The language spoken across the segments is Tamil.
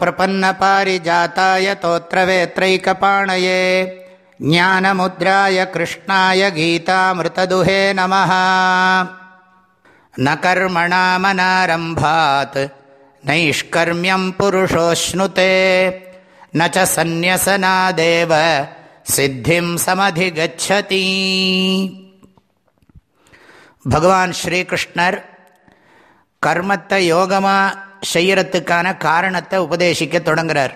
प्रपन्नपारिजाताय तोत्रवेत्रैकपाणये ज्ञानमुद्राय कृष्णाय गीतामृतदुहे नमः न कर्मणामनारम्भात् नैष्कर्म्यं पुरुषोऽश्नुते न च सन्न्यसनादेव सिद्धिं समधिगच्छति பகவான் ஸ்ரீகிருஷ்ணர் கர்மத்தை யோகமாக செய்யறதுக்கான காரணத்தை உபதேசிக்க தொடங்குறார்.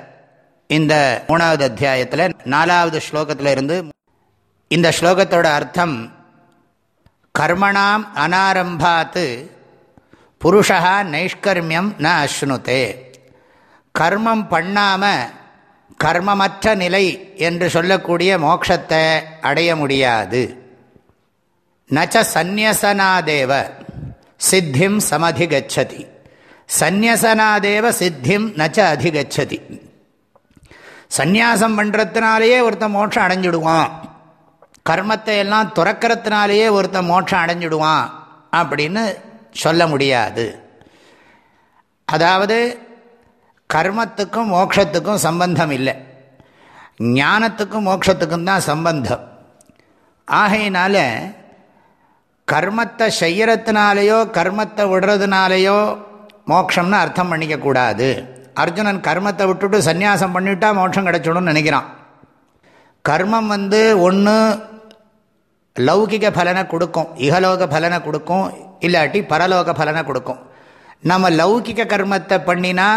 இந்த மூணாவது அத்தியாயத்தில் நாலாவது ஸ்லோகத்தில் இருந்து இந்த ஸ்லோகத்தோட அர்த்தம் கர்மணாம் அனாரம்பாத்து புருஷா நைஷ்கர்மியம் ந அஸ்னுதே கர்மம் பண்ணாமல் கர்மமற்ற நிலை என்று சொல்லக்கூடிய மோட்சத்தை அடைய முடியாது. நச்ச சந்நியசனாதேவ சித்திம் சமதிகச்சதி. சந்நியசனாதேவ சித்திம் நச்ச அதிகச்சதி. சந்நியாசம் பண்ணுறதுனாலேயே ஒருத்தன் மோட்சம் அடைஞ்சிடுவான். கர்மத்தை எல்லாம் துறக்கிறதுனாலேயே ஒருத்தன் மோட்சம் அடைஞ்சிடுவான் அப்படின்னு சொல்ல முடியாது. அதாவது கர்மத்துக்கும் மோட்சத்துக்கும் சம்பந்தம் இல்லை. ஞானத்துக்கும் மோட்சத்துக்கும் தான் சம்பந்தம். ஆகையினால கர்மத்தை செய்யறதுனாலேயோ கர்மத்தை விடுறதுனாலேயோ மோட்சம்னு அர்த்தம் பண்ணிக்கக்கூடாது அர்ஜுனன் கர்மத்தை விட்டுட்டு சந்நியாசம் பண்ணிவிட்டா மோட்சம் கிடைச்சிடும்னு நினைக்கிறான். கர்மம் வந்து ஒன்று லௌகிக பலனை கொடுக்கும் இகலோக பலனை கொடுக்கும் இல்லாட்டி பரலோக பலனை கொடுக்கும். நம்ம லௌகிக கர்மத்தை பண்ணினா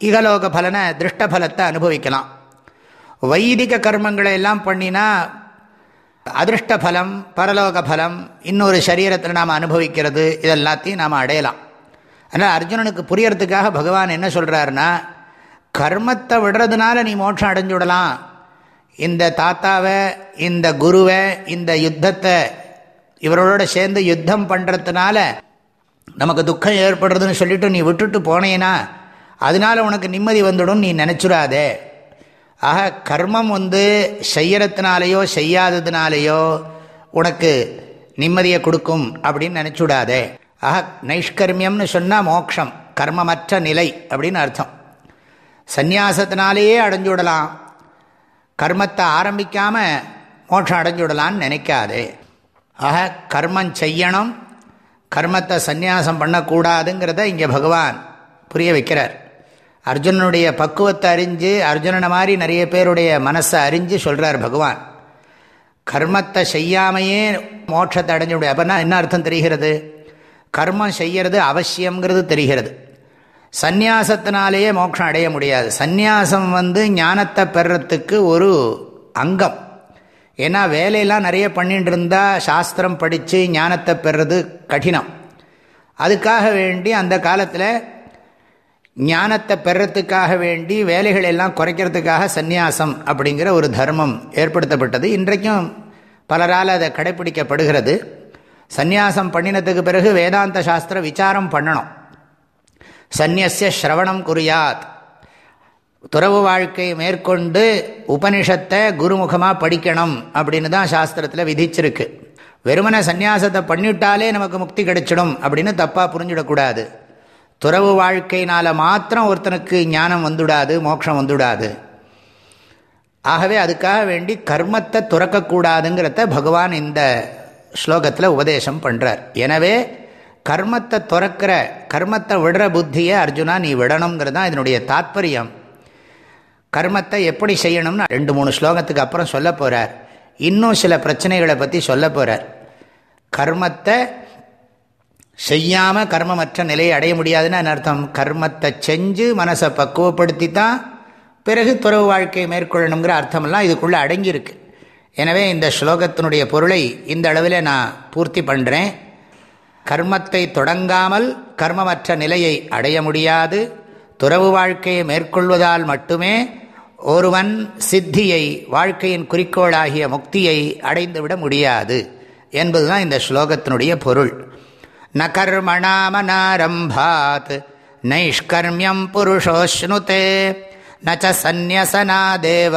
இகலோக பலனை திருஷ்ட பலத்தை அனுபவிக்கலாம். வைதிக கர்மங்களை எல்லாம் பண்ணினா அதிருஷ்ட பலம் பரலோக பலம் இன்னொரு சரீரத்தில் நாம் அனுபவிக்கிறது இதெல்லாத்தையும் நாம் அடையலாம். ஆனால் அர்ஜுனனுக்கு புரியறதுக்காக பகவான் என்ன சொல்கிறாருன்னா கர்மத்தை விடுறதுனால நீ மோட்சம் அடைஞ்சு விடலாம். இந்த தாத்தாவை இந்த குருவை இந்த யுத்தத்தை இவரோட சேர்ந்து யுத்தம் பண்ணுறதுனால நமக்கு துக்கம் ஏற்படுறதுன்னு சொல்லிட்டு நீ விட்டுட்டு போனேன்னா அதனால உனக்கு நிம்மதி வந்துடும் நீ நினச்சிடாதே. ஆக கர்மம் வந்து செய்யறதுனாலேயோ செய்யாததுனாலேயோ உனக்கு நிம்மதியை கொடுக்கும் அப்படின்னு நினச்சுடாதே. ஆக நைஷ்கர்மியம்னு சொன்னால் மோக்ஷம் கர்மமற்ற நிலை அப்படின்னு அர்த்தம். சந்நியாசத்தினாலேயே அடைஞ்சு விடலாம். கர்மத்தை ஆரம்பிக்காமல் மோட்சம் அடைஞ்சு விடலான்னு நினைக்காதே. ஆக கர்மம் செய்யணும். கர்மத்தை சந்நியாசம் பண்ணக்கூடாதுங்கிறத இங்கே பகவான் புரிய வைக்கிறார். அர்ஜுனனுடைய பக்குவத்தை அறிஞ்சு அர்ஜுனனை மாதிரி நிறைய பேருடைய மனசை அறிஞ்சு சொல்கிறார் பகவான். கர்மத்தை செய்யாமையே மோட்சத்தை அடைஞ்ச முடியும் அப்படின்னா என்ன அர்த்தம் தெரிகிறது? கர்மம் செய்யறது அவசியங்கிறது தெரிகிறது. சந்நியாசத்தினாலேயே மோட்சம் அடைய முடியாது. சந்நியாசம் வந்து ஞானத்தை பெறத்துக்கு ஒரு அங்கம். ஏன்னா வேலையெல்லாம் நிறைய பண்ணிட்டு இருந்தால் சாஸ்திரம் படித்து ஞானத்தை பெறது கடினம். அதுக்காக வேண்டி அந்த காலத்தில் ஞானத்தை பெறத்துக்காக வேண்டி வேலைகள் எல்லாம் குறைக்கிறதுக்காக சந்நியாசம் அப்படிங்கிற ஒரு தர்மம் ஏற்படுத்தப்பட்டது. இன்றைக்கும் பலரால் அதை கடைப்பிடிக்கப்படுகிறது சந்நியாசம் பண்ணினதுக்கு பிறகு வேதாந்த சாஸ்திர விசாரம் பண்ணணும். சந்நியசிய ஸ்ரவணம் குறியாத். துறவு வாழ்க்கை மேற்கொண்டு உபனிஷத்தை குருமுகமாக படிக்கணும் அப்படின்னு தான் சாஸ்திரத்தில் விதிச்சிருக்கு. வெறுமனை சந்நியாசத்தை பண்ணிவிட்டாலே நமக்கு முக்தி கிடைச்சிடும் அப்படின்னு தப்பாக புரிஞ்சிடக்கூடாது. துறவு வாழ்க்கையினால் மாத்திரம் ஒருத்தனுக்கு ஞானம் வந்துவிடாது மோட்சம் வந்துவிடாது. ஆகவே அதுக்காக வேண்டி கர்மத்தை துறக்கக்கூடாதுங்கிறத பகவான் இந்த ஸ்லோகத்தில் உபதேசம் பண்ணுறார் எனவே கர்மத்தை துறக்கிற கர்மத்தை விடுற புத்தியை அர்ஜுனா நீ விடணுங்கிறது தான் இதனுடைய தாத்பரியம். கர்மத்தை எப்படி செய்யணும்னு ரெண்டு மூணு ஸ்லோகத்துக்கு அப்புறம் சொல்ல போகிறார் இன்னும் சில பிரச்சனைகளை பற்றி சொல்ல போகிறார் கர்மத்தை செய்யாமல் கர்மமற்ற நிலையை அடைய முடியாதுன்னு அர்த்தம்? கர்மத்தை செஞ்சு மனசை பக்குவப்படுத்தி தான் பிறகு துறவு வாழ்க்கையை மேற்கொள்ளணுங்கிற அர்த்தமெல்லாம் இதுக்குள்ளே அடங்கியிருக்கு. எனவே இந்த ஸ்லோகத்தினுடைய பொருளை இந்த அளவில் நான் பூர்த்தி பண்ணுறேன் கர்மத்தை தொடங்காமல் கர்மமற்ற நிலையை அடைய முடியாது. துறவு வாழ்க்கையை மேற்கொள்வதால் மட்டுமே ஒருவன் சித்தியை வாழ்க்கையின் குறிக்கோளாகிய முக்தியை அடைந்துவிட முடியாது என்பதுதான் இந்த ஸ்லோகத்தினுடைய பொருள். ந கர்மணாமனாரம்பாத் நைஷ்கர்மியம் புருஷோஷ்ணுதே நச்ச சந்நியசனா தேவ